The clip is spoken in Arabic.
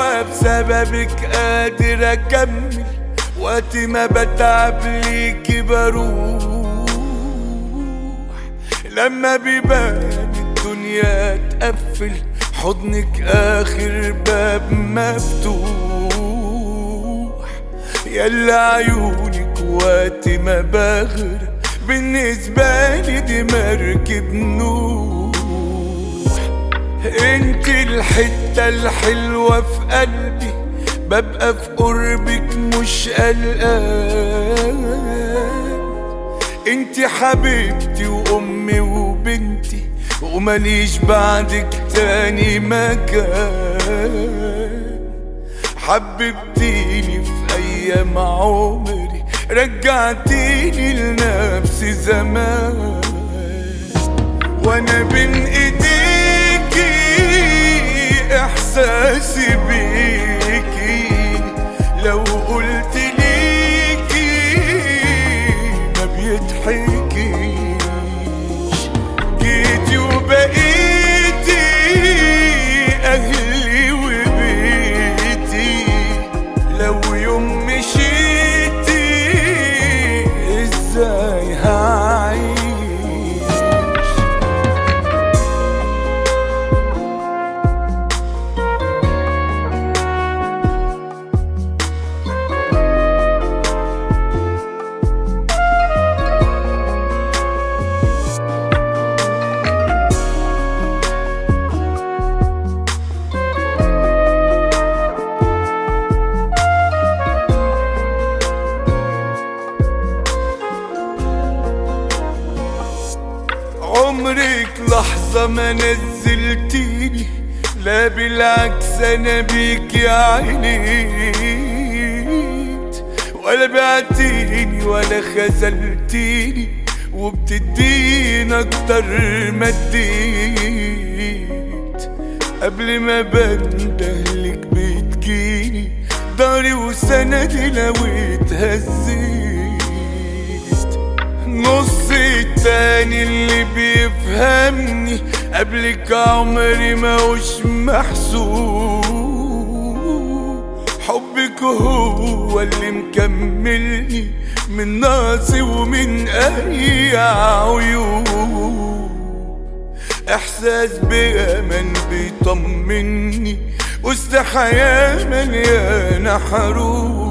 بسببك قادر أكمل وقت ما بتعب ليكي بروح. لما بيبان الدنيا تقفل حضنك آخر باب مفتوح. يلا عيونك وقت ما بغرق بالنسبة لي دي مركب نوح انت الحتة الحلوة في قلبي ببقى في قربك مش قلقان. انت حبيبتي وأمي وبنتي ومليش بعدك تاني مكان. حببتيني في أيام عمري رجعتيني لنفسي زمان. وأنا بين ايديكي احساسي بيكي لو قلت ليكي ما بيضحكيش عمرك لحظة ما نزلتيني لا بالعكس أنا بيك عينيت ولا بعتيني ولا خذلتيني وبتديني أكتر ما اديت. قبل ما بندهلك بتجيني داري وسندي لو اتهزيت نص التاني اللي بيفهمني قبلك عمري ما وش محسوب. حبك هو اللي مكملني من ناسي ومن أي عيوب. إحساس بأمان بيطمني وسط حياة مليانة حروب.